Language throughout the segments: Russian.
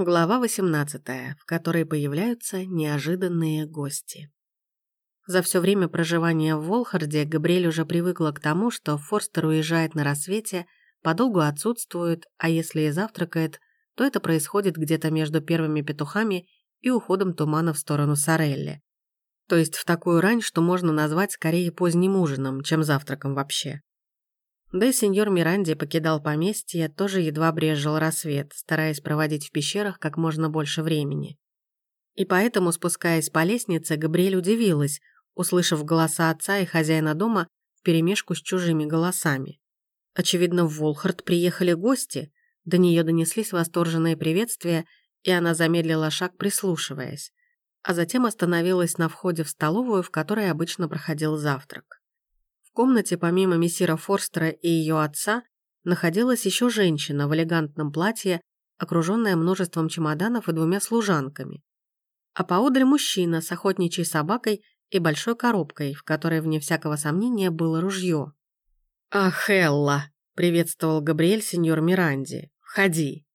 Глава 18, в которой появляются неожиданные гости. За все время проживания в Волхарде Габриэль уже привыкла к тому, что Форстер уезжает на рассвете, подолгу отсутствует, а если и завтракает, то это происходит где-то между первыми петухами и уходом тумана в сторону Сорелли. То есть в такую рань, что можно назвать скорее поздним ужином, чем завтраком вообще. Да и сеньор Миранди покидал поместье, тоже едва брезжил рассвет, стараясь проводить в пещерах как можно больше времени. И поэтому, спускаясь по лестнице, Габриэль удивилась, услышав голоса отца и хозяина дома вперемешку с чужими голосами. Очевидно, в Волхард приехали гости, до нее донеслись восторженные приветствия, и она замедлила шаг, прислушиваясь, а затем остановилась на входе в столовую, в которой обычно проходил завтрак комнате помимо мессира Форстера и ее отца находилась еще женщина в элегантном платье, окруженная множеством чемоданов и двумя служанками. А поодаль мужчина с охотничьей собакой и большой коробкой, в которой, вне всякого сомнения, было ружье. «Ах, Элла!» — приветствовал Габриэль сеньор Миранди. «Входи!»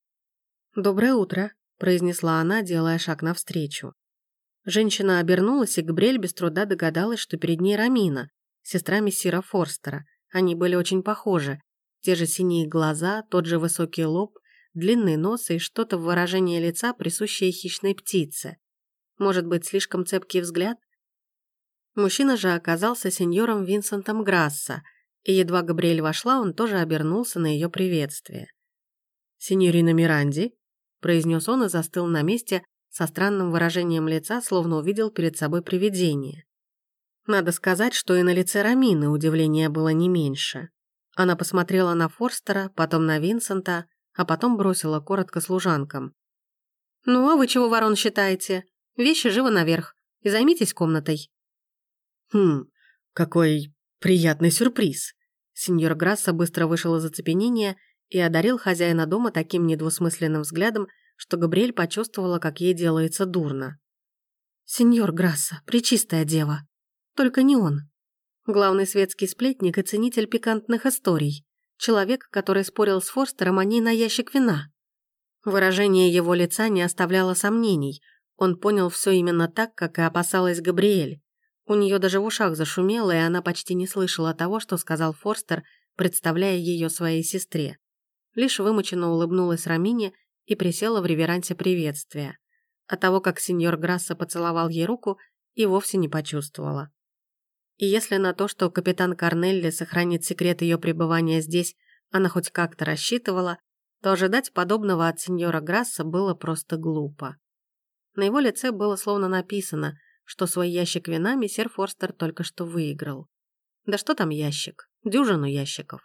«Доброе утро!» — произнесла она, делая шаг навстречу. Женщина обернулась, и Габриэль без труда догадалась, что перед ней Рамина, сестра мессира Форстера. Они были очень похожи. Те же синие глаза, тот же высокий лоб, длинный нос и что-то в выражении лица, присущее хищной птице. Может быть, слишком цепкий взгляд? Мужчина же оказался сеньором Винсентом Грасса, и едва Габриэль вошла, он тоже обернулся на ее приветствие. «Синьорина Миранди», — произнес он и застыл на месте со странным выражением лица, словно увидел перед собой привидение. Надо сказать, что и на лице Рамины удивление было не меньше. Она посмотрела на Форстера, потом на Винсента, а потом бросила коротко служанкам. «Ну, а вы чего, ворон, считаете? Вещи живо наверх и займитесь комнатой». «Хм, какой приятный сюрприз!» Сеньор Грасса быстро вышел из оцепенения и одарил хозяина дома таким недвусмысленным взглядом, что Габриэль почувствовала, как ей делается дурно. «Сеньор Грасса, пречистая дева!» Только не он. Главный светский сплетник и ценитель пикантных историй. Человек, который спорил с Форстером о ней на ящик вина. Выражение его лица не оставляло сомнений. Он понял все именно так, как и опасалась Габриэль. У нее даже в ушах зашумело, и она почти не слышала того, что сказал Форстер, представляя ее своей сестре. Лишь вымученно улыбнулась Рамине и присела в реверансе приветствия. От того, как сеньор Грасса поцеловал ей руку, и вовсе не почувствовала. И если на то, что капитан Корнелли сохранит секрет ее пребывания здесь, она хоть как-то рассчитывала, то ожидать подобного от сеньора Грасса было просто глупо. На его лице было словно написано, что свой ящик вина мессер Форстер только что выиграл. Да что там ящик? Дюжину ящиков.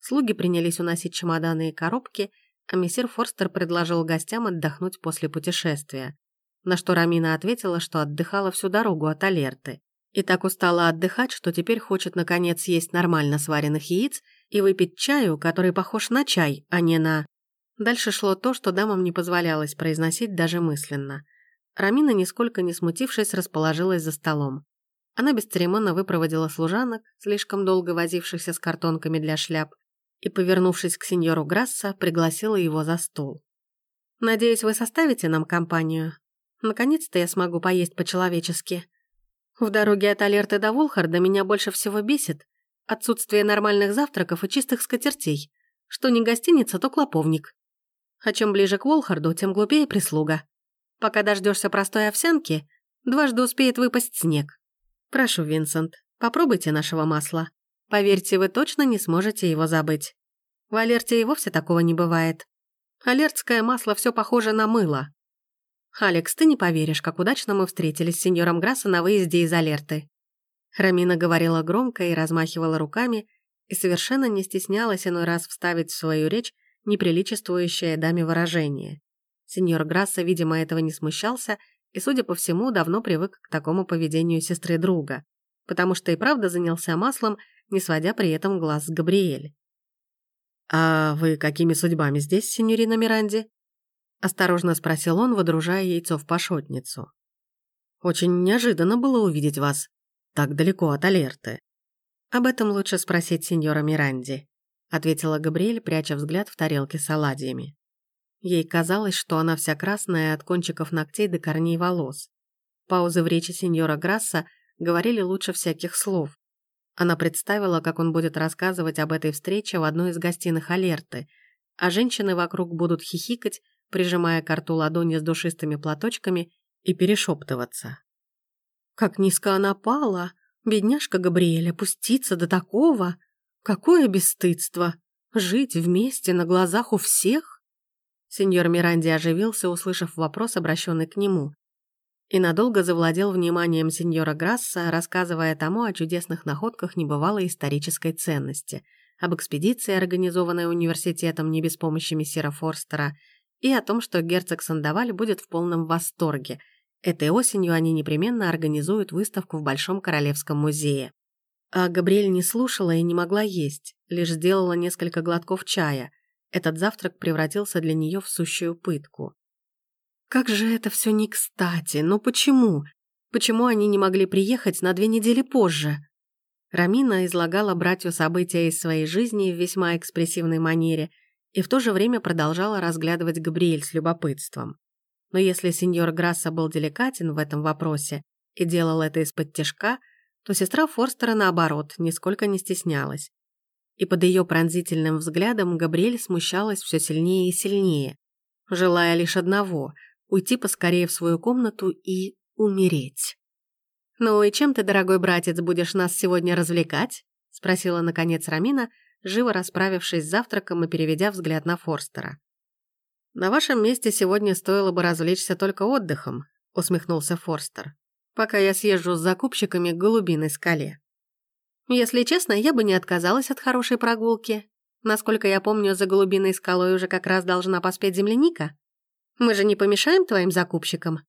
Слуги принялись уносить чемоданы и коробки, а мессер Форстер предложил гостям отдохнуть после путешествия, на что Рамина ответила, что отдыхала всю дорогу от Алерты. И так устала отдыхать, что теперь хочет наконец есть нормально сваренных яиц и выпить чаю, который похож на чай, а не на... Дальше шло то, что дамам не позволялось произносить даже мысленно. Рамина, нисколько не смутившись, расположилась за столом. Она бесцеремонно выпроводила служанок, слишком долго возившихся с картонками для шляп, и, повернувшись к сеньору Грасса, пригласила его за стол. «Надеюсь, вы составите нам компанию? Наконец-то я смогу поесть по-человечески», в дороге от Алерты до Волхарда меня больше всего бесит отсутствие нормальных завтраков и чистых скатертей. Что не гостиница, то клоповник. А чем ближе к Волхарду, тем глупее прислуга. Пока дождешься простой овсянки, дважды успеет выпасть снег. Прошу, Винсент, попробуйте нашего масла. Поверьте, вы точно не сможете его забыть. В Алерте и вовсе такого не бывает. Алертское масло все похоже на мыло. «Алекс, ты не поверишь, как удачно мы встретились с сеньором Грасса на выезде из Алерты». Рамина говорила громко и размахивала руками, и совершенно не стеснялась иной раз вставить в свою речь неприличествующее даме выражение. Сеньор Грасса, видимо, этого не смущался и, судя по всему, давно привык к такому поведению сестры друга, потому что и правда занялся маслом, не сводя при этом глаз с Габриэль. «А вы какими судьбами здесь, сеньорина Миранди?» Осторожно спросил он, водружая яйцо в пашотницу. «Очень неожиданно было увидеть вас так далеко от Алерты». «Об этом лучше спросить сеньора Миранди», ответила Габриэль, пряча взгляд в тарелке с оладьями. Ей казалось, что она вся красная от кончиков ногтей до корней волос. Паузы в речи сеньора Грасса говорили лучше всяких слов. Она представила, как он будет рассказывать об этой встрече в одной из гостиных Алерты, а женщины вокруг будут хихикать, прижимая к рту ладони с душистыми платочками и перешептываться. Как низко она пала! Бедняжка Габриэль, опуститься до такого! Какое бесстыдство! Жить вместе на глазах у всех? Сеньор Миранди оживился, услышав вопрос, обращенный к нему, и надолго завладел вниманием сеньора Грасса, рассказывая тому о чудесных находках небывалой исторической ценности, об экспедиции, организованной университетом не без помощи мессира Форстера, и о том, что герцог Сандаваль будет в полном восторге – Этой осенью они непременно организуют выставку в Большом Королевском музее. А Габриэль не слушала и не могла есть, лишь сделала несколько глотков чая. Этот завтрак превратился для нее в сущую пытку. Как же это все не кстати, ну почему? Почему они не могли приехать на две недели позже? Рамина излагала братью события из своей жизни в весьма экспрессивной манере и в то же время продолжала разглядывать Габриэль с любопытством. Но если сеньор Грасса был деликатен в этом вопросе и делал это из-под тяжка, то сестра Форстера, наоборот, нисколько не стеснялась. И под ее пронзительным взглядом Габриэль смущалась все сильнее и сильнее, желая лишь одного — уйти поскорее в свою комнату и умереть. «Ну и чем ты, дорогой братец, будешь нас сегодня развлекать?» — спросила, наконец, Рамина, живо расправившись с завтраком и переведя взгляд на Форстера. «На вашем месте сегодня стоило бы развлечься только отдыхом», усмехнулся Форстер, «пока я съезжу с закупщиками к Голубиной скале». «Если честно, я бы не отказалась от хорошей прогулки. Насколько я помню, за Голубиной скалой уже как раз должна поспеть земляника. Мы же не помешаем твоим закупщикам?»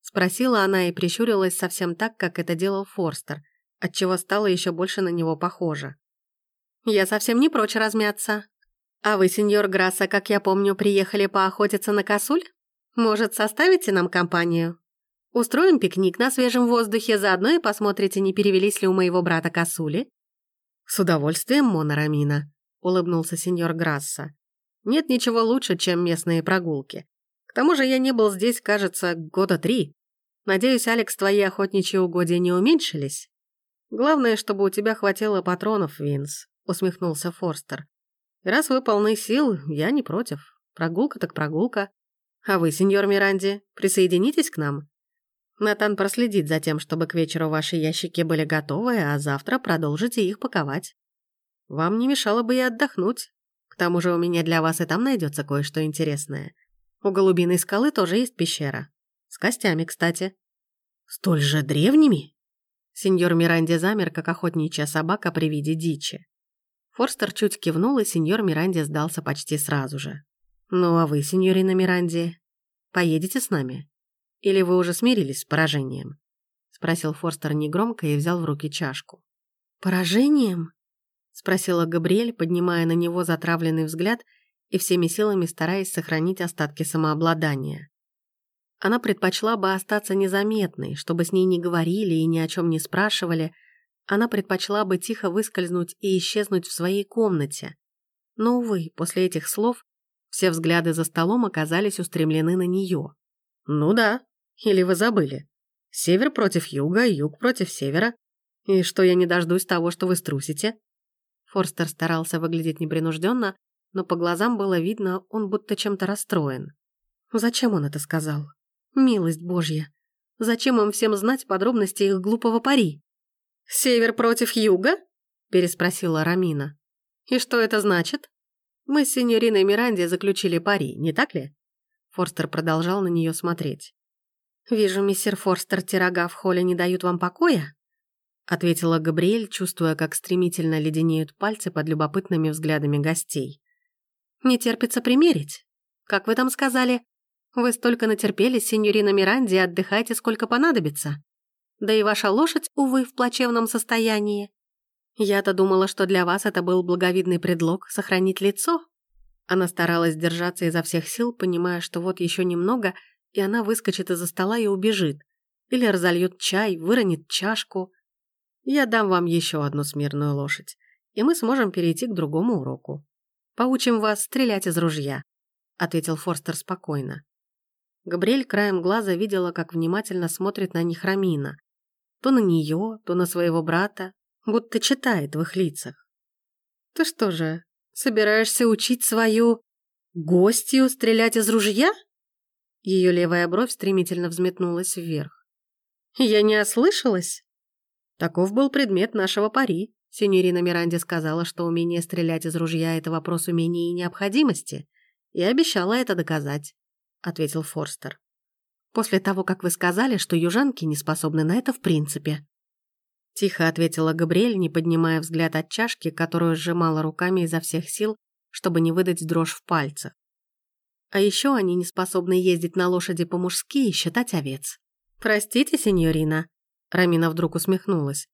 Спросила она и прищурилась совсем так, как это делал Форстер, отчего стало еще больше на него похоже. «Я совсем не прочь размяться. «А вы, сеньор Грасса, как я помню, приехали поохотиться на косуль? Может, составите нам компанию? Устроим пикник на свежем воздухе, заодно и посмотрите, не перевелись ли у моего брата косули?» «С удовольствием, Мона Рамина», — улыбнулся сеньор Грасса. «Нет ничего лучше, чем местные прогулки. К тому же я не был здесь, кажется, года три. Надеюсь, Алекс, твои охотничьи угодья не уменьшились?» «Главное, чтобы у тебя хватило патронов, Винс», — усмехнулся Форстер. Раз вы полны сил, я не против. Прогулка так прогулка. А вы, сеньор Миранди, присоединитесь к нам? Натан проследит за тем, чтобы к вечеру ваши ящики были готовы, а завтра продолжите их паковать. Вам не мешало бы и отдохнуть. К тому же у меня для вас и там найдется кое-что интересное. У Голубиной скалы тоже есть пещера. С костями, кстати. Столь же древними? Сеньор Миранди замер, как охотничья собака при виде дичи. Форстер чуть кивнул, и сеньор Миранди сдался почти сразу же. «Ну а вы, сеньорина Миранди, поедете с нами? Или вы уже смирились с поражением?» Спросил Форстер негромко и взял в руки чашку. «Поражением?» Спросила Габриэль, поднимая на него затравленный взгляд и всеми силами стараясь сохранить остатки самообладания. Она предпочла бы остаться незаметной, чтобы с ней не говорили и ни о чем не спрашивали, она предпочла бы тихо выскользнуть и исчезнуть в своей комнате. Но, увы, после этих слов все взгляды за столом оказались устремлены на нее. «Ну да, или вы забыли. Север против юга, юг против севера. И что я не дождусь того, что вы струсите?» Форстер старался выглядеть непринужденно, но по глазам было видно, он будто чем-то расстроен. Зачем он это сказал? Милость Божья! Зачем им всем знать подробности их глупого пари? «Север против юга?» – переспросила Рамина. «И что это значит?» «Мы с сеньориной Миранди заключили пари, не так ли?» Форстер продолжал на нее смотреть. «Вижу, мистер Форстер, тирога в холле не дают вам покоя?» ответила Габриэль, чувствуя, как стремительно леденеют пальцы под любопытными взглядами гостей. «Не терпится примерить. Как вы там сказали? Вы столько натерпелись, сеньорина Миранди, отдыхайте сколько понадобится. Да и ваша лошадь, увы, в плачевном состоянии. Я-то думала, что для вас это был благовидный предлог сохранить лицо. Она старалась держаться изо всех сил, понимая, что вот еще немного, и она выскочит из-за стола и убежит. Или разольет чай, выронит чашку. Я дам вам еще одну смирную лошадь, и мы сможем перейти к другому уроку. Поучим вас стрелять из ружья. ответил Форстер спокойно. Габриэль краем глаза видела, как внимательно смотрит на них Рамина. То на нее, то на своего брата, будто читает в их лицах. «Ты что же, собираешься учить свою гостью стрелять из ружья?» Ее левая бровь стремительно взметнулась вверх. «Я не ослышалась?» Таков был предмет нашего пари. Синьорина Миранди сказала, что умение стрелять из ружья – это вопрос умения и необходимости, и обещала это доказать, – ответил Форстер. «После того, как вы сказали, что южанки не способны на это в принципе». Тихо ответила Габриэль, не поднимая взгляд от чашки, которую сжимала руками изо всех сил, чтобы не выдать дрожь в пальцах. А еще они не способны ездить на лошади по-мужски и считать овец. «Простите, сеньорина», — Рамина вдруг усмехнулась.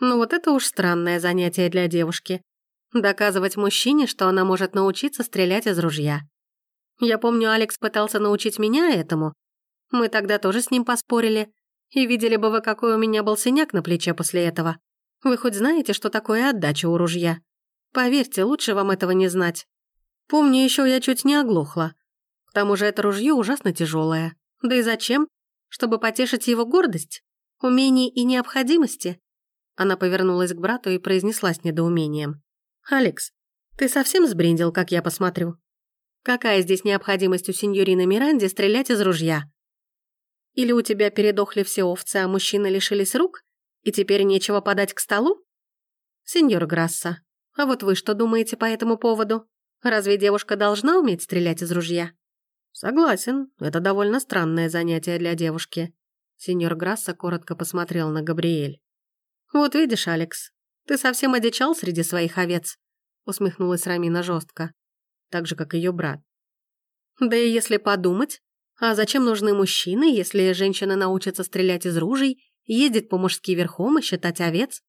«Ну вот это уж странное занятие для девушки. Доказывать мужчине, что она может научиться стрелять из ружья. Я помню, Алекс пытался научить меня этому. Мы тогда тоже с ним поспорили. И видели бы вы, какой у меня был синяк на плече после этого. Вы хоть знаете, что такое отдача у ружья? Поверьте, лучше вам этого не знать. Помню, еще я чуть не оглохла. К тому же это ружье ужасно тяжелое. Да и зачем? Чтобы потешить его гордость? Умений и необходимости? Она повернулась к брату и произнесла с недоумением. «Алекс, ты совсем сбрендил, как я посмотрю? Какая здесь необходимость у сеньорины Миранди стрелять из ружья? Или у тебя передохли все овцы, а мужчины лишились рук, и теперь нечего подать к столу? Сеньор Грасса, а вот вы что думаете по этому поводу? Разве девушка должна уметь стрелять из ружья?» «Согласен, это довольно странное занятие для девушки». Сеньор Грасса коротко посмотрел на Габриэль. «Вот видишь, Алекс, ты совсем одичал среди своих овец», усмехнулась Рамина жестко, так же, как ее брат. «Да и если подумать, а зачем нужны мужчины, если женщина научится стрелять из ружей, ездить по-мужски верхом и считать овец?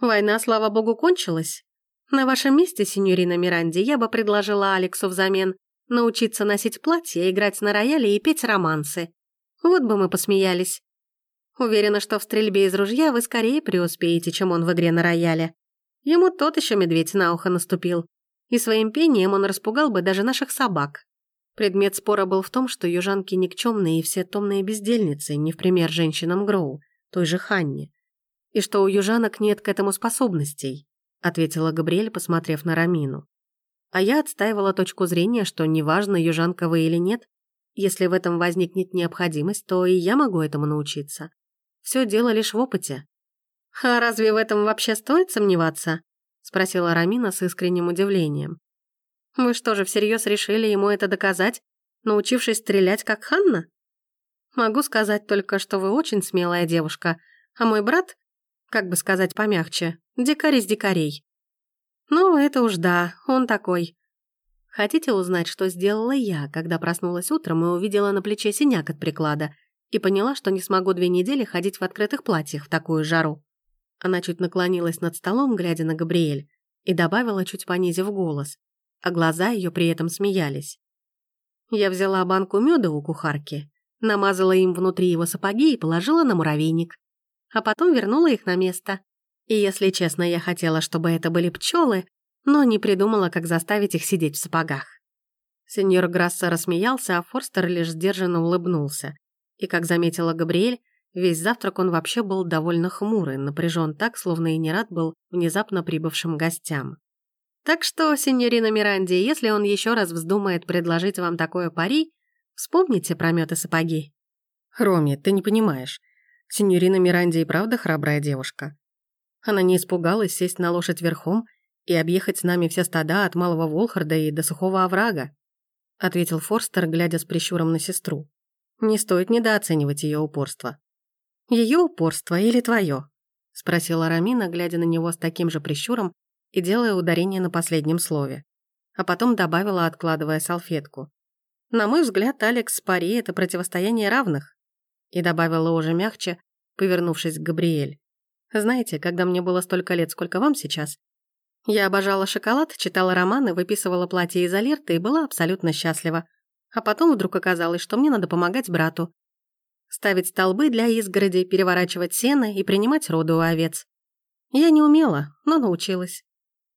Война, слава богу, кончилась. На вашем месте, сеньорина Миранди, я бы предложила Алексу взамен научиться носить платье, играть на рояле и петь романсы. Вот бы мы посмеялись. Уверена, что в стрельбе из ружья вы скорее преуспеете, чем он в игре на рояле. Ему тот еще медведь на ухо наступил. И своим пением он распугал бы даже наших собак. Предмет спора был в том, что южанки никчемные и все томные бездельницы, не в пример женщинам Гроу, той же Ханне. И что у южанок нет к этому способностей, ответила Габриэль, посмотрев на Рамину. А я отстаивала точку зрения, что неважно, южанка вы или нет, если в этом возникнет необходимость, то и я могу этому научиться. Все дело лишь в опыте. «А разве в этом вообще стоит сомневаться?» — спросила Рамина с искренним удивлением. «Вы что же, всерьез решили ему это доказать, научившись стрелять как Ханна? Могу сказать только, что вы очень смелая девушка, а мой брат, как бы сказать помягче, дикарь из дикарей. Ну, это уж да, он такой. Хотите узнать, что сделала я, когда проснулась утром и увидела на плече синяк от приклада и поняла, что не смогу две недели ходить в открытых платьях в такую жару? Она чуть наклонилась над столом, глядя на Габриэль, и добавила, чуть понизив голос, а глаза ее при этом смеялись. Я взяла банку меда у кухарки, намазала им внутри его сапоги и положила на муравейник, а потом вернула их на место. И если честно, я хотела, чтобы это были пчелы, но не придумала, как заставить их сидеть в сапогах. Сеньор Грасса рассмеялся, а Форстер лишь сдержанно улыбнулся. И, как заметила Габриэль, весь завтрак он вообще был довольно хмурый, напряжен так, словно и не рад был внезапно прибывшим гостям. Так что, сеньорина Миранди, если он еще раз вздумает предложить вам такое пари, вспомните про мёд и сапоги. Роми, ты не понимаешь. Сеньорина Миранди и правда храбрая девушка. Она не испугалась сесть на лошадь верхом и объехать с нами все стада от Малого Волхарда и до Сухого Оврага», ответил Форстер, глядя с прищуром на сестру. «Не стоит недооценивать ее упорство». «Ее упорство или твое?» спросила Рамина, глядя на него с таким же прищуром и делая ударение на последнем слове. А потом добавила, откладывая салфетку. «На мой взгляд, Алекс с Пари — это противостояние равных». И добавила уже мягче, повернувшись к Габриэль. Знаете, когда мне было столько лет, сколько вам сейчас, я обожала шоколад, читала романы, выписывала платье из алерты и была абсолютно счастлива. А потом вдруг оказалось, что мне надо помогать брату. Ставить столбы для изгороди, переворачивать сено и принимать роды у овец. Я не умела, но научилась.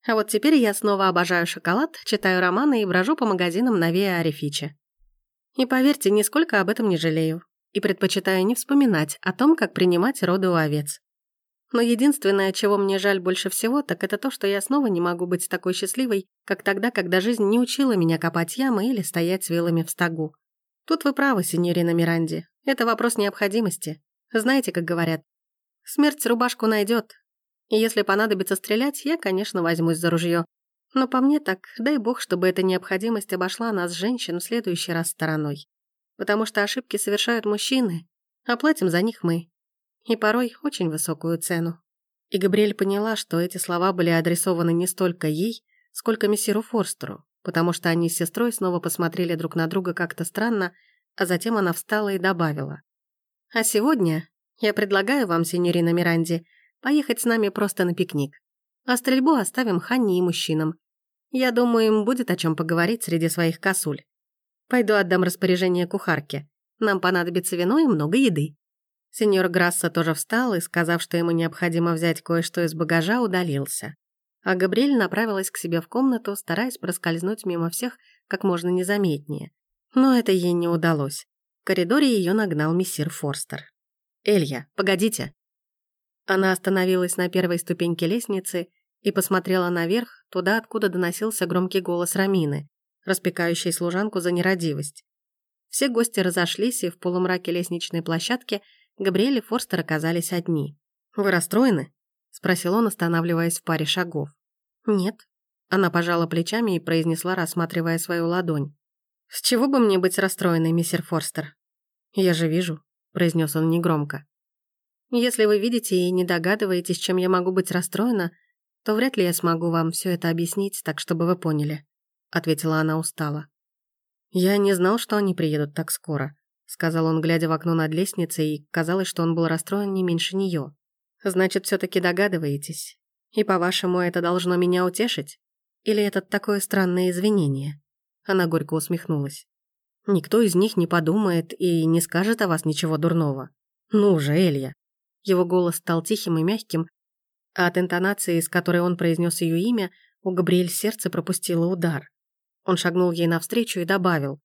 А вот теперь я снова обожаю шоколад, читаю романы и брожу по магазинам на Виа Арифиче. И поверьте, нисколько об этом не жалею. И предпочитаю не вспоминать о том, как принимать роды у овец. Но единственное, чего мне жаль больше всего, так это то, что я снова не могу быть такой счастливой, как тогда, когда жизнь не учила меня копать ямы или стоять с вилами в стогу. Тут вы правы, сеньорина Миранди. Это вопрос необходимости. Знаете, как говорят, смерть рубашку найдет. И если понадобится стрелять, я, конечно, возьмусь за ружье. Но по мне так, дай бог, чтобы эта необходимость обошла нас, женщин, в следующий раз стороной. Потому что ошибки совершают мужчины, а платим за них мы и порой очень высокую цену. И Габриэль поняла, что эти слова были адресованы не столько ей, сколько мессиру Форстеру, потому что они с сестрой снова посмотрели друг на друга как-то странно, а затем она встала и добавила. «А сегодня я предлагаю вам, сеньорина Миранди, поехать с нами просто на пикник. А стрельбу оставим Ханне и мужчинам. Я думаю, им будет о чем поговорить среди своих косуль. Пойду отдам распоряжение кухарке. Нам понадобится вино и много еды». Сеньор Грасса тоже встал и, сказав, что ему необходимо взять кое-что из багажа, удалился. А Габриэль направилась к себе в комнату, стараясь проскользнуть мимо всех как можно незаметнее. Но это ей не удалось. В коридоре ее нагнал мессир Форстер. «Элья, погодите!» Она остановилась на первой ступеньке лестницы и посмотрела наверх, туда, откуда доносился громкий голос Рамины, распекающей служанку за нерадивость. Все гости разошлись, и в полумраке лестничной площадки Габриэль и Форстер оказались одни. «Вы расстроены?» — спросил он, останавливаясь в паре шагов. «Нет». Она пожала плечами и произнесла, рассматривая свою ладонь. «С чего бы мне быть расстроенной, мистер Форстер?» «Я же вижу», — произнес он негромко. «Если вы видите и не догадываетесь, чем я могу быть расстроена, то вряд ли я смогу вам все это объяснить, так чтобы вы поняли», — ответила она устало. «Я не знал, что они приедут так скоро сказал он, глядя в окно над лестницей, и казалось, что он был расстроен не меньше нее. «Значит, все таки догадываетесь? И, по-вашему, это должно меня утешить? Или это такое странное извинение?» Она горько усмехнулась. «Никто из них не подумает и не скажет о вас ничего дурного. Ну же, Элья!» Его голос стал тихим и мягким, а от интонации, с которой он произнес ее имя, у Габриэль сердце пропустило удар. Он шагнул ей навстречу и добавил.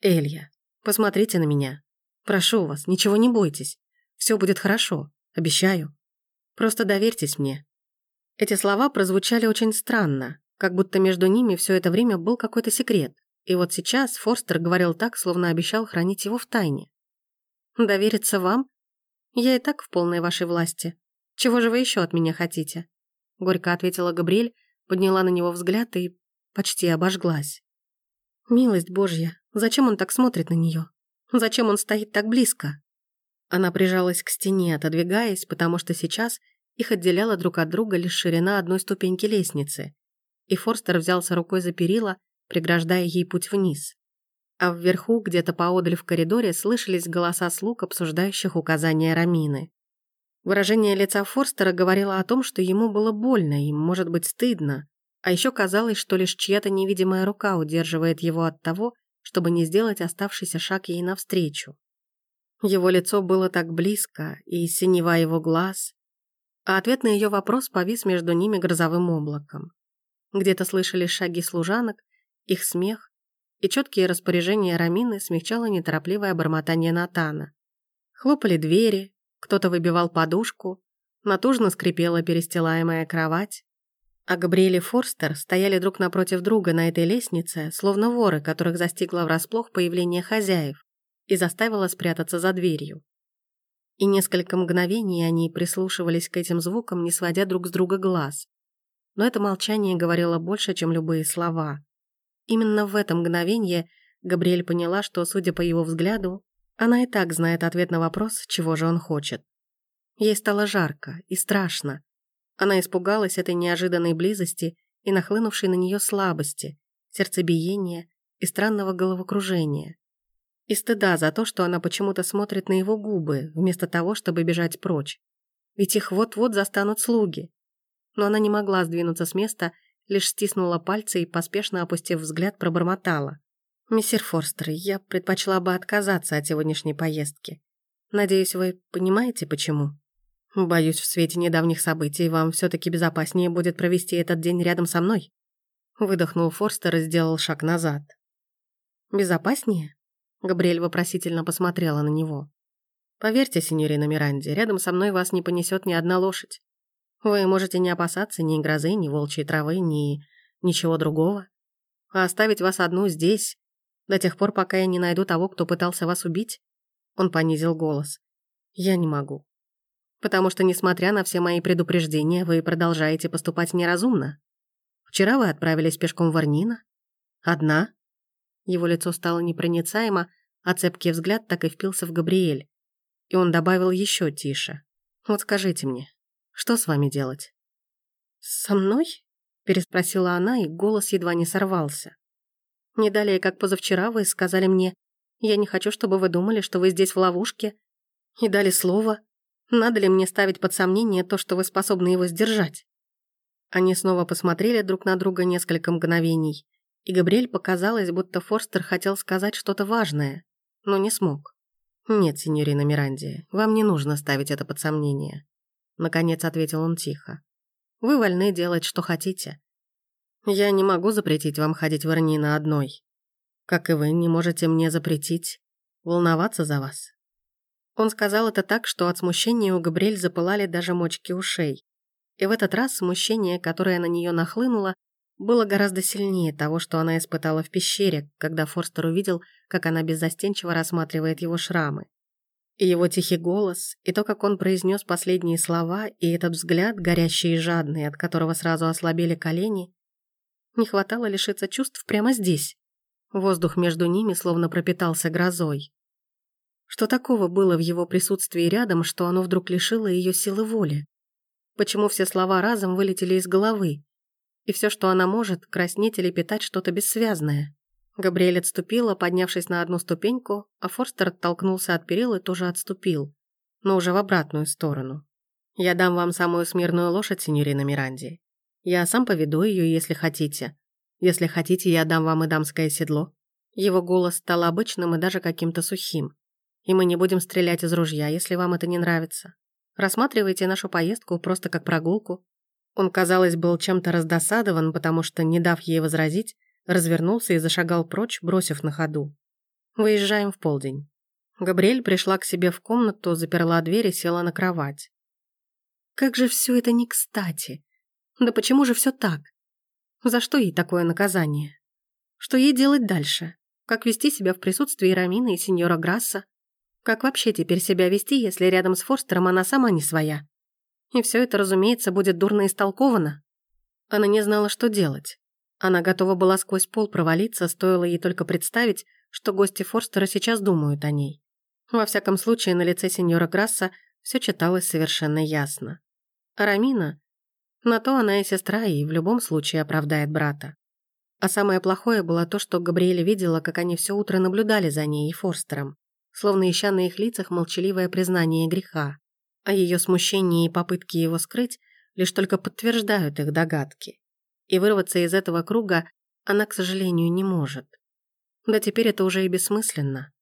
«Элья, Посмотрите на меня. Прошу вас, ничего не бойтесь. Все будет хорошо, обещаю. Просто доверьтесь мне». Эти слова прозвучали очень странно, как будто между ними все это время был какой-то секрет. И вот сейчас Форстер говорил так, словно обещал хранить его в тайне. «Довериться вам? Я и так в полной вашей власти. Чего же вы еще от меня хотите?» Горько ответила Габриэль, подняла на него взгляд и почти обожглась. «Милость Божья, Зачем он так смотрит на нее? Зачем он стоит так близко? Она прижалась к стене, отодвигаясь, потому что сейчас их отделяла друг от друга лишь ширина одной ступеньки лестницы. И Форстер взялся рукой за перила, преграждая ей путь вниз. А вверху, где-то поодаль в коридоре, слышались голоса слуг, обсуждающих указания Рамины. Выражение лица Форстера говорило о том, что ему было больно и, может быть, стыдно. А еще казалось, что лишь чья-то невидимая рука удерживает его от того, чтобы не сделать оставшийся шаг ей навстречу. Его лицо было так близко, и синева его глаз, а ответ на ее вопрос повис между ними грозовым облаком. Где-то слышались шаги служанок, их смех, и четкие распоряжения Рамины смягчало неторопливое бормотание Натана. Хлопали двери, кто-то выбивал подушку, натужно скрипела перестилаемая кровать, а Габриэль и Форстер стояли друг напротив друга на этой лестнице, словно воры, которых застигло врасплох появление хозяев и заставило спрятаться за дверью. И несколько мгновений они прислушивались к этим звукам, не сводя друг с друга глаз. Но это молчание говорило больше, чем любые слова. Именно в это мгновение Габриэль поняла, что, судя по его взгляду, она и так знает ответ на вопрос, чего же он хочет. Ей стало жарко и страшно, она испугалась этой неожиданной близости и нахлынувшей на нее слабости, сердцебиения и странного головокружения. И стыда за то, что она почему-то смотрит на его губы, вместо того, чтобы бежать прочь. Ведь их вот-вот застанут слуги. Но она не могла сдвинуться с места, лишь стиснула пальцы и, поспешно опустив взгляд, пробормотала. «Миссир Форстер, я предпочла бы отказаться от сегодняшней поездки. Надеюсь, вы понимаете, почему?» Боюсь, в свете недавних событий вам все-таки безопаснее будет провести этот день рядом со мной. Выдохнул Форстер и сделал шаг назад. «Безопаснее?» Габриэль вопросительно посмотрела на него. «Поверьте, синьорина Миранди, рядом со мной вас не понесет ни одна лошадь. Вы можете не опасаться ни грозы, ни волчьей травы, ни ничего другого. А оставить вас одну здесь, до тех пор, пока я не найду того, кто пытался вас убить?» Он понизил голос. «Я не могу. Потому что, несмотря на все мои предупреждения, вы продолжаете поступать неразумно. Вчера вы отправились пешком в Арнина. Одна?» Его лицо стало непроницаемо, а цепкий взгляд так и впился в Габриэль. И он добавил еще тише. «Вот скажите мне, что с вами делать?» «Со мной?» – переспросила она, и голос едва не сорвался. «Не далее, как позавчера, вы сказали мне, я не хочу, чтобы вы думали, что вы здесь в ловушке, и дали слово. Надо ли мне ставить под сомнение то, что вы способны его сдержать?» Они снова посмотрели друг на друга несколько мгновений, и Габриэль показалось, будто Форстер хотел сказать что-то важное, но не смог. «Нет, синьорина Миранди, вам не нужно ставить это под сомнение», — наконец ответил он тихо. «Вы вольны делать, что хотите. Я не могу запретить вам ходить в Арнина одной, как и вы не можете мне запретить волноваться за вас». Он сказал это так, что от смущения у Габриэль запылали даже мочки ушей. И в этот раз смущение, которое на нее нахлынуло, было гораздо сильнее того, что она испытала в пещере, когда Форстер увидел, как она беззастенчиво рассматривает его шрамы. И его тихий голос, и то, как он произнес последние слова, и этот взгляд, горящий и жадный, от которого сразу ослабели колени, не хватало лишиться чувств прямо здесь. Воздух между ними словно пропитался грозой. Что такого было в его присутствии рядом, что оно вдруг лишило ее силы воли? Почему все слова разом вылетели из головы? И все, что она может, краснеть или питать что-то бессвязное. Габриэль отступила, поднявшись на одну ступеньку, а Форстер оттолкнулся от перил и тоже отступил, но уже в обратную сторону. «Я дам вам самую смирную лошадь, синьорина Миранди. Я сам поведу ее, если хотите. Если хотите, я дам вам и дамское седло». Его голос стал обычным и даже каким-то сухим. «И мы не будем стрелять из ружья, если вам это не нравится. Рассматривайте нашу поездку просто как прогулку». Он, казалось, был чем-то раздосадован, потому что, не дав ей возразить, развернулся и зашагал прочь, бросив на ходу. «Выезжаем в полдень». Габриэль пришла к себе в комнату, заперла дверь и села на кровать. Как же все это не кстати. Да почему же все так? За что ей такое наказание? Что ей делать дальше? Как вести себя в присутствии Рамина и сеньора Грасса? Как вообще теперь себя вести, если рядом с Форстером она сама не своя? И все это, разумеется, будет дурно истолковано. Она не знала, что делать. Она готова была сквозь пол провалиться, стоило ей только представить, что гости Форстера сейчас думают о ней. Во всяком случае, на лице сеньора Грасса все читалось совершенно ясно. Рамина? На то она и сестра, и в любом случае оправдает брата. А самое плохое было то, что Габриэля видела, как они все утро наблюдали за ней и Форстером словно ища на их лицах молчаливое признание греха, а ее смущение и попытки его скрыть лишь только подтверждают их догадки. И вырваться из этого круга она, к сожалению, не может. Да теперь это уже и бессмысленно.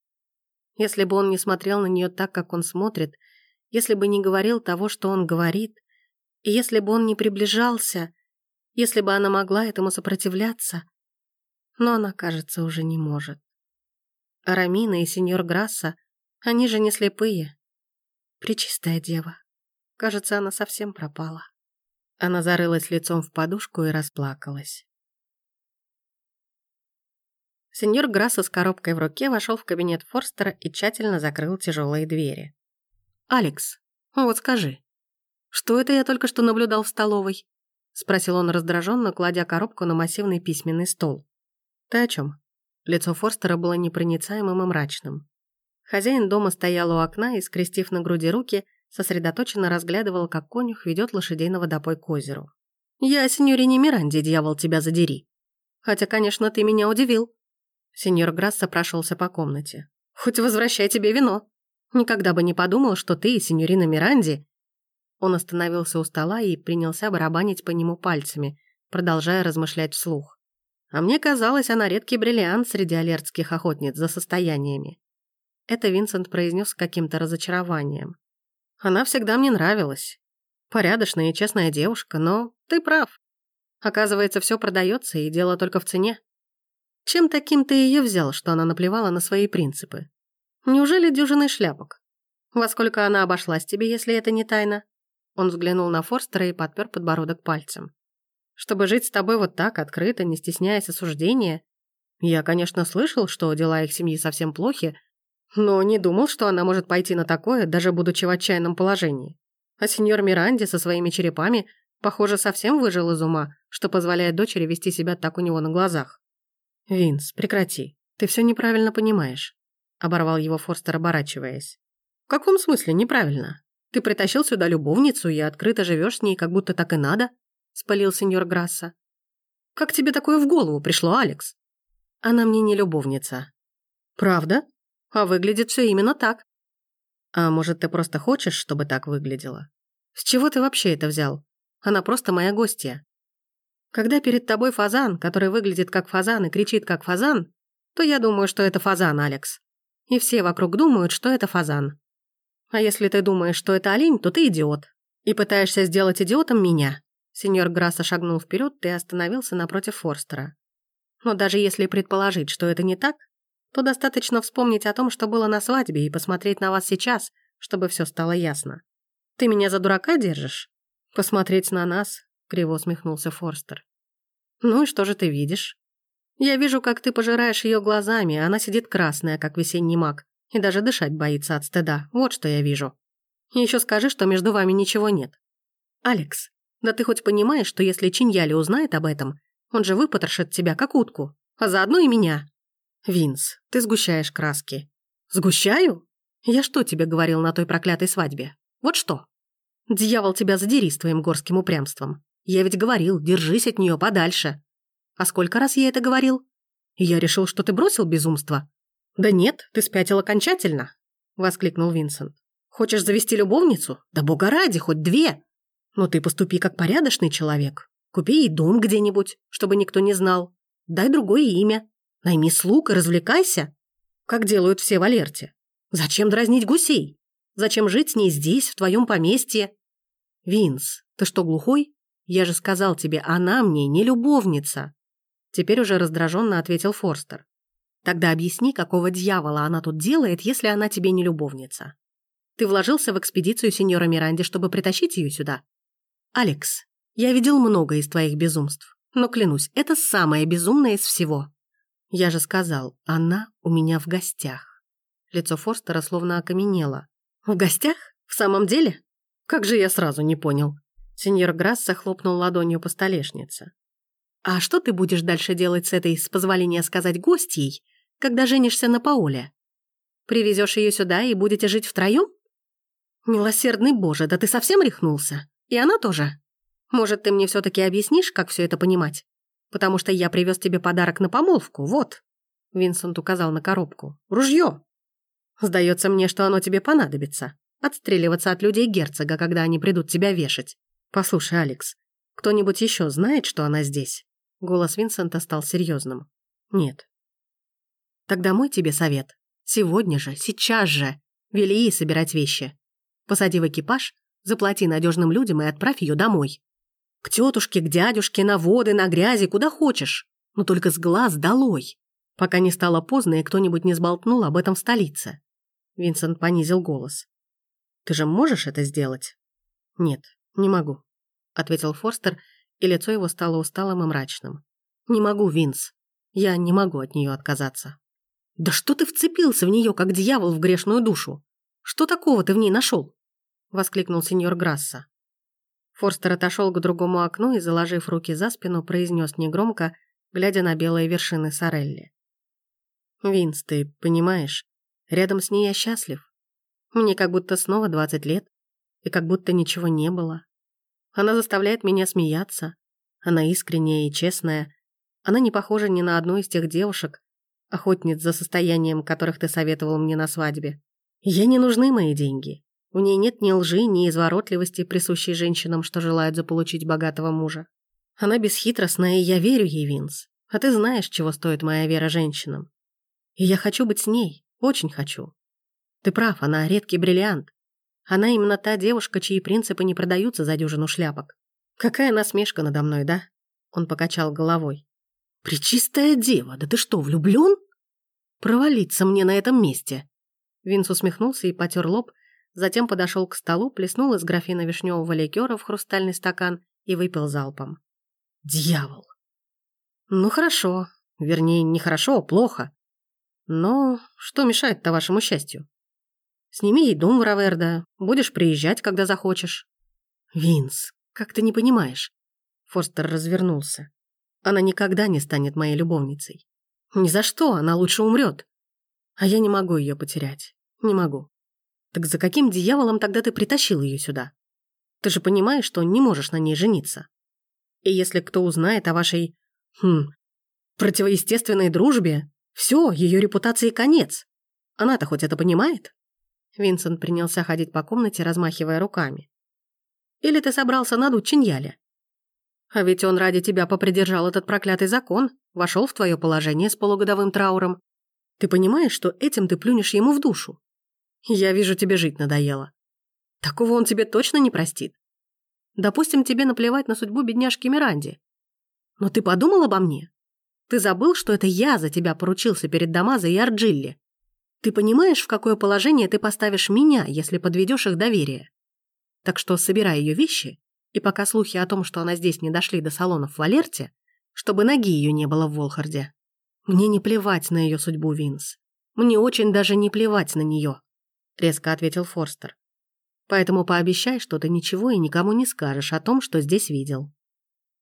Если бы он не смотрел на нее так, как он смотрит, если бы не говорил того, что он говорит, и если бы он не приближался, если бы она могла этому сопротивляться, но она, кажется, уже не может. Рамина и сеньор Грасса, они же не слепые. Пречистая дева. Кажется, она совсем пропала. Она зарылась лицом в подушку и расплакалась. Сеньор Грасса с коробкой в руке вошел в кабинет Форстера и тщательно закрыл тяжелые двери. «Алекс, вот скажи, что это я только что наблюдал в столовой?» Спросил он раздраженно, кладя коробку на массивный письменный стол. «Ты о чем?» Лицо Форстера было непроницаемым и мрачным. Хозяин дома стоял у окна и, скрестив на груди руки, сосредоточенно разглядывал, как конюх ведет лошадей на водопой к озеру. «Я сеньорине Миранде, дьявол, тебя задери. Хотя, конечно, ты меня удивил». Сеньор Грасса прошелся по комнате. «Хоть возвращай тебе вино. Никогда бы не подумал, что ты, сеньорина Миранди...» Он остановился у стола и принялся барабанить по нему пальцами, продолжая размышлять вслух. А мне казалось, она редкий бриллиант среди алертских охотниц за состояниями. Это Винсент произнес с каким-то разочарованием. Она всегда мне нравилась. Порядочная и честная девушка, но ты прав. Оказывается, все продается, и дело только в цене. Чем таким ты ее взял, что она наплевала на свои принципы? Неужели дюжиной шляпок? Во сколько она обошлась тебе, если это не тайна? Он взглянул на Форстера и подпер подбородок пальцем. Чтобы жить с тобой вот так, открыто, не стесняясь осуждения? Я, конечно, слышал, что дела их семьи совсем плохи, но не думал, что она может пойти на такое, даже будучи в отчаянном положении. А сеньор Миранди со своими черепами, похоже, совсем выжил из ума, что позволяет дочери вести себя так у него на глазах. «Винс, прекрати. Ты все неправильно понимаешь», — оборвал его Форстер, оборачиваясь. «В каком смысле неправильно? Ты притащил сюда любовницу и открыто живешь с ней, как будто так и надо?» — спалил сеньор Грасса. «Как тебе такое в голову пришло, Алекс?» «Она мне не любовница». «Правда? А выглядит все именно так». «А может, ты просто хочешь, чтобы так выглядело? С чего ты вообще это взял? Она просто моя гостья. Когда перед тобой фазан, который выглядит как фазан и кричит как фазан, то я думаю, что это фазан, Алекс. И все вокруг думают, что это фазан. А если ты думаешь, что это олень, то ты идиот. И пытаешься сделать идиотом меня. Сеньор Грасса шагнул вперед и остановился напротив Форстера. Но даже если предположить, что это не так, то достаточно вспомнить о том, что было на свадьбе, и посмотреть на вас сейчас, чтобы все стало ясно. Ты меня за дурака держишь? Посмотреть на нас, криво усмехнулся Форстер. Ну и что же ты видишь? Я вижу, как ты пожираешь ее глазами, а она сидит красная, как весенний маг, и даже дышать боится от стыда. Вот что я вижу. Еще скажи, что между вами ничего нет. Алекс, да ты хоть понимаешь, что если Чиньяли узнает об этом, он же выпотрошит тебя, как утку, а заодно и меня. Винс, ты сгущаешь краски. Сгущаю? Я что тебе говорил на той проклятой свадьбе? Вот что? Дьявол тебя задери с твоим горским упрямством. Я ведь говорил, держись от нее подальше. А сколько раз я это говорил? Я решил, что ты бросил безумство. Да нет, ты спятил окончательно, воскликнул Винсент. Хочешь завести любовницу? Да бога ради, хоть две. Но ты поступи как порядочный человек. Купи ей дом где-нибудь, чтобы никто не знал. Дай другое имя. Найми слуг и развлекайся. Как делают все в Алерте. Зачем дразнить гусей? Зачем жить с ней здесь, в твоем поместье? Винс, ты что, глухой? Я же сказал тебе, она мне не любовница. Теперь уже раздраженно ответил Форстер. Тогда объясни, какого дьявола она тут делает, если она тебе не любовница. Ты вложился в экспедицию сеньора Миранди, чтобы притащить ее сюда? Алекс, я видел много из твоих безумств, но клянусь, это самое безумное из всего. Я же сказал, она у меня в гостях. Лицо Форстера словно окаменело. В гостях? В самом деле? Как же я сразу не понял. Сеньор Грасса хлопнул ладонью по столешнице. «А что ты будешь дальше делать с этой, с позволения сказать, гостьей, когда женишься на Паоле? Привезешь ее сюда и будете жить втроем? Милосердный Боже, да ты совсем рехнулся? И она тоже? Может, ты мне все-таки объяснишь, как все это понимать? Потому что я привез тебе подарок на помолвку, вот». Винсент указал на коробку. «Ружье!» «Сдается мне, что оно тебе понадобится. Отстреливаться от людей герцога, когда они придут тебя вешать. Послушай, Алекс, кто-нибудь еще знает, что она здесь?» Голос Винсента стал серьезным. «Нет». «Тогда мой тебе совет. Сегодня же, сейчас же, вели ей собирать вещи. Посади в экипаж, заплати надежным людям и отправь ее домой. К тетушке, к дядюшке, на воды, на грязи, куда хочешь. Но только с глаз долой. Пока не стало поздно, и кто-нибудь не сболтнул об этом в столице». Винсент понизил голос. «Ты же можешь это сделать?» «Нет, не могу», — ответил Форстер, и лицо его стало усталым и мрачным. «Не могу, Винс. Я не могу от нее отказаться». «Да что ты вцепился в нее, как дьявол в грешную душу? Что такого ты в ней нашел?» — воскликнул сеньор Грасса. Форстер отошел к другому окну и, заложив руки за спину, произнес негромко, глядя на белые вершины Сорелли. «Винс, ты понимаешь, рядом с ней я счастлив. Мне как будто снова двадцать лет, и как будто ничего не было. Она заставляет меня смеяться. Она искренняя и честная. Она не похожа ни на одну из тех девушек, охотниц за состоянием, которых ты советовал мне на свадьбе. Ей не нужны мои деньги. У ней нет ни лжи, ни изворотливости, присущей женщинам, что желают заполучить богатого мужа. Она бесхитростная, и я верю ей, Винс. А ты знаешь, чего стоит моя вера женщинам. И я хочу быть с ней, очень хочу. Ты прав, она редкий бриллиант. Она именно та девушка, чьи принципы не продаются за дюжину шляпок. Какая насмешка надо мной, да? Он покачал головой. «Пречистая дева, да ты что, влюблён? Провалиться мне на этом месте!» Винс усмехнулся и потер лоб, затем подошел к столу, плеснул из графина вишневого ликера в хрустальный стакан и выпил залпом. «Дьявол!» «Ну хорошо. Вернее, не хорошо, а плохо. Но что мешает-то вашему счастью? Сними ей дом в Раверда, будешь приезжать, когда захочешь». «Винс, как ты не понимаешь?» Форстер развернулся. «Она никогда не станет моей любовницей. Ни за что, она лучше умрет. А я не могу ее потерять. Не могу. Так за каким дьяволом тогда ты притащил ее сюда? Ты же понимаешь, что не можешь на ней жениться. И если кто узнает о вашей... Хм... Противоестественной дружбе, все, ее репутации конец. Она-то хоть это понимает? Винсент принялся ходить по комнате, размахивая руками. Или ты собрался надуть Чиньяля? А ведь он ради тебя попридержал этот проклятый закон, вошел в твое положение с полугодовым трауром. Ты понимаешь, что этим ты плюнешь ему в душу? Я вижу, тебе жить надоело. Такого он тебе точно не простит. Допустим, тебе наплевать на судьбу бедняжки Миранди. Но ты подумал обо мне? Ты забыл, что это я за тебя поручился перед Дамазо и Арджилли? Ты понимаешь, в какое положение ты поставишь меня, если подведешь их доверие? Так что собирай ее вещи, и пока слухи о том, что она здесь не дошли до салонов в Алерте, чтобы ноги ее не было в Волхарде. Мне не плевать на ее судьбу, Винс. Мне очень даже не плевать на нее, резко ответил Форстер. Поэтому пообещай, что ты ничего и никому не скажешь о том, что здесь видел.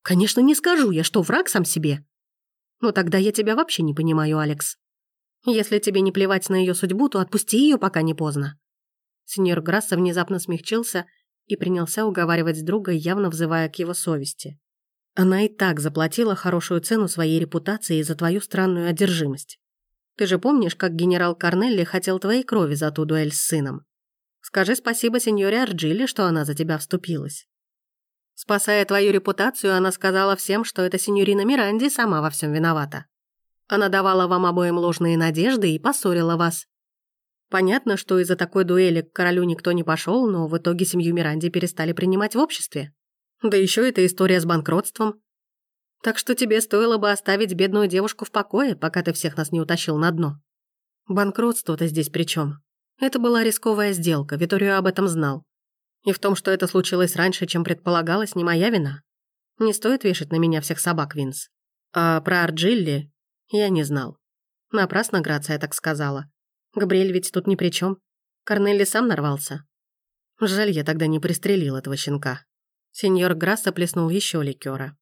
Конечно, не скажу. Я что, враг сам себе? Ну тогда я тебя вообще не понимаю, Алекс. Если тебе не плевать на ее судьбу, то отпусти ее, пока не поздно. Сеньор Грасса внезапно смягчился и принялся уговаривать друга, явно взывая к его совести. Она и так заплатила хорошую цену своей репутации за твою странную одержимость. Ты же помнишь, как генерал Корнелли хотел твоей крови за ту дуэль с сыном? Скажи спасибо сеньоре Арджили, что она за тебя вступилась. Спасая твою репутацию, она сказала всем, что эта сеньорина Миранди сама во всем виновата. Она давала вам обоим ложные надежды и поссорила вас. Понятно, что из-за такой дуэли к королю никто не пошел, но в итоге семью Миранди перестали принимать в обществе. Да еще эта история с банкротством. Так что тебе стоило бы оставить бедную девушку в покое, пока ты всех нас не утащил на дно. Банкротство-то здесь при чем? Это была рисковая сделка, Виторио об этом знал. И в том, что это случилось раньше, чем предполагалось, не моя вина. Не стоит вешать на меня всех собак, Винс. А про Арджилли я не знал. Напрасно Грация так сказала. Габриэль ведь тут ни при чем. Корнелли сам нарвался. Жаль, я тогда не пристрелил этого щенка. Сеньор Грасса плеснул еще ликера.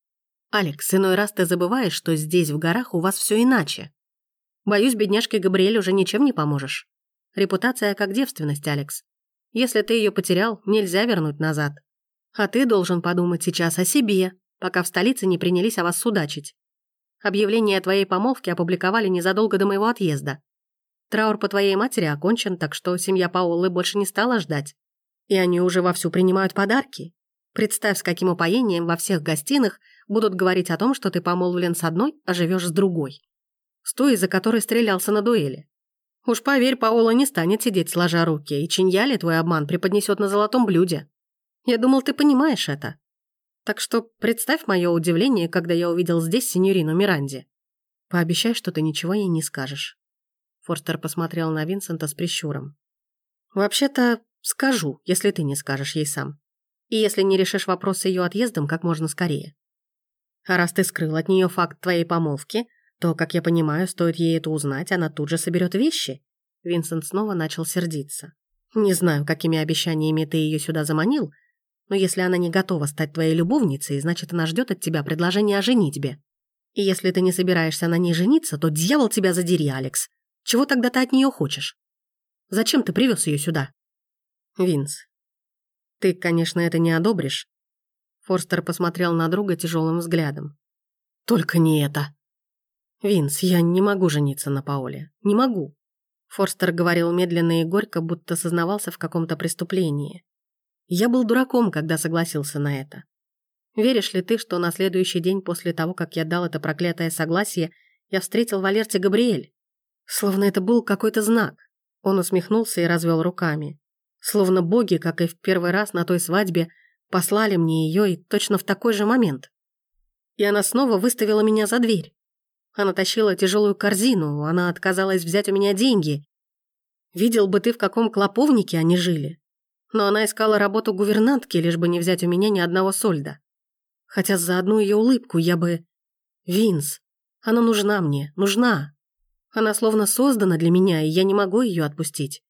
«Алекс, иной раз ты забываешь, что здесь, в горах, у вас все иначе. Боюсь, бедняжке Габриэль уже ничем не поможешь. Репутация как девственность, Алекс. Если ты ее потерял, нельзя вернуть назад. А ты должен подумать сейчас о себе, пока в столице не принялись о вас судачить. Объявление о твоей помолвке опубликовали незадолго до моего отъезда. Траур по твоей матери окончен, так что семья Паулы больше не стала ждать. И они уже вовсю принимают подарки. Представь, с каким упоением во всех гостиных будут говорить о том, что ты помолвлен с одной, а живешь с другой. С той, из-за которой стрелялся на дуэли. Уж поверь, Паола не станет сидеть сложа руки, и Чиньяли твой обман преподнесет на золотом блюде. Я думал, ты понимаешь это. Так что представь мое удивление, когда я увидел здесь синьорину Миранди. Пообещай, что ты ничего ей не скажешь. Форстер посмотрел на Винсента с прищуром. «Вообще-то скажу, если ты не скажешь ей сам. И если не решишь вопрос с ее отъездом как можно скорее. А раз ты скрыл от нее факт твоей помолвки, то, как я понимаю, стоит ей это узнать, она тут же соберет вещи». Винсент снова начал сердиться. «Не знаю, какими обещаниями ты ее сюда заманил, но если она не готова стать твоей любовницей, значит, она ждет от тебя предложения о женитьбе. И если ты не собираешься на ней жениться, то дьявол тебя задери, Алекс. Чего тогда ты от нее хочешь? Зачем ты привез ее сюда? Винс, ты, конечно, это не одобришь. Форстер посмотрел на друга тяжелым взглядом. Только не это. Винс, я не могу жениться на Паоле. Не могу. Форстер говорил медленно и горько, будто сознавался в каком-то преступлении. Я был дураком, когда согласился на это. Веришь ли ты, что на следующий день после того, как я дал это проклятое согласие, я встретил в Алерте Габриэль? Словно это был какой-то знак. Он усмехнулся и развел руками. Словно боги, как и в первый раз на той свадьбе, послали мне ее и точно в такой же момент. И она снова выставила меня за дверь. Она тащила тяжелую корзину, она отказалась взять у меня деньги. Видел бы ты, в каком клоповнике они жили. Но она искала работу гувернантки, лишь бы не взять у меня ни одного сольда. Хотя за одну ее улыбку я бы... Винс, она нужна мне, нужна. Она словно создана для меня, и я не могу ее отпустить.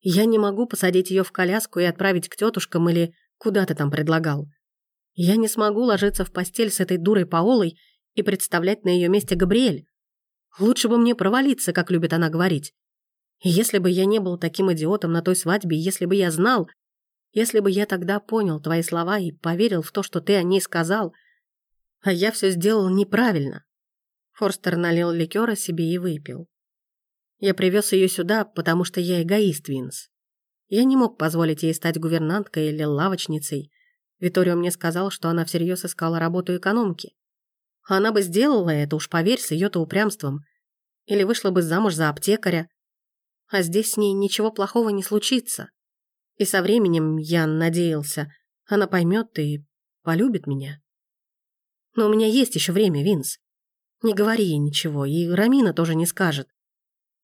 Я не могу посадить ее в коляску и отправить к тетушкам или куда ты там предлагал. Я не смогу ложиться в постель с этой дурой Паолой и представлять на ее месте Габриэль. Лучше бы мне провалиться, как любит она говорить. Если бы я не был таким идиотом на той свадьбе, если бы я знал, если бы я тогда понял твои слова и поверил в то, что ты о ней сказал, а я все сделал неправильно. Форстер налил ликера себе и выпил. Я привез ее сюда, потому что я эгоист, Винс. Я не мог позволить ей стать гувернанткой или лавочницей. Виторио мне сказал, что она всерьез искала работу экономки. Она бы сделала это, уж поверь, с ее-то упрямством. Или вышла бы замуж за аптекаря. А здесь с ней ничего плохого не случится. И со временем, я надеялся, она поймет и полюбит меня. Но у меня есть еще время, Винс. Не говори ей ничего, и Рамина тоже не скажет.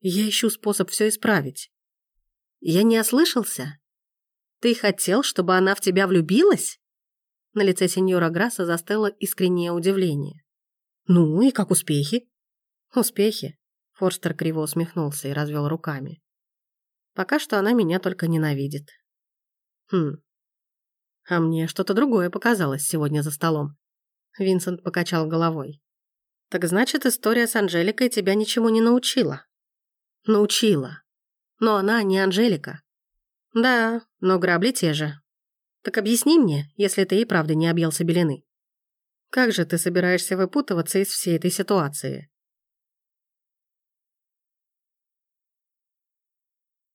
Я ищу способ все исправить. Я не ослышался? Ты хотел, чтобы она в тебя влюбилась? На лице сеньора Грасса застыло искреннее удивление. «Ну и как успехи?» «Успехи?» Форстер криво усмехнулся и развел руками. «Пока что она меня только ненавидит». «Хм. А мне что-то другое показалось сегодня за столом». Винсент покачал головой. «Так значит, история с Анжеликой тебя ничему не научила?» «Научила. Но она не Анжелика». «Да, но грабли те же. Так объясни мне, если ты и правда не объелся белины». Как же ты собираешься выпутываться из всей этой ситуации?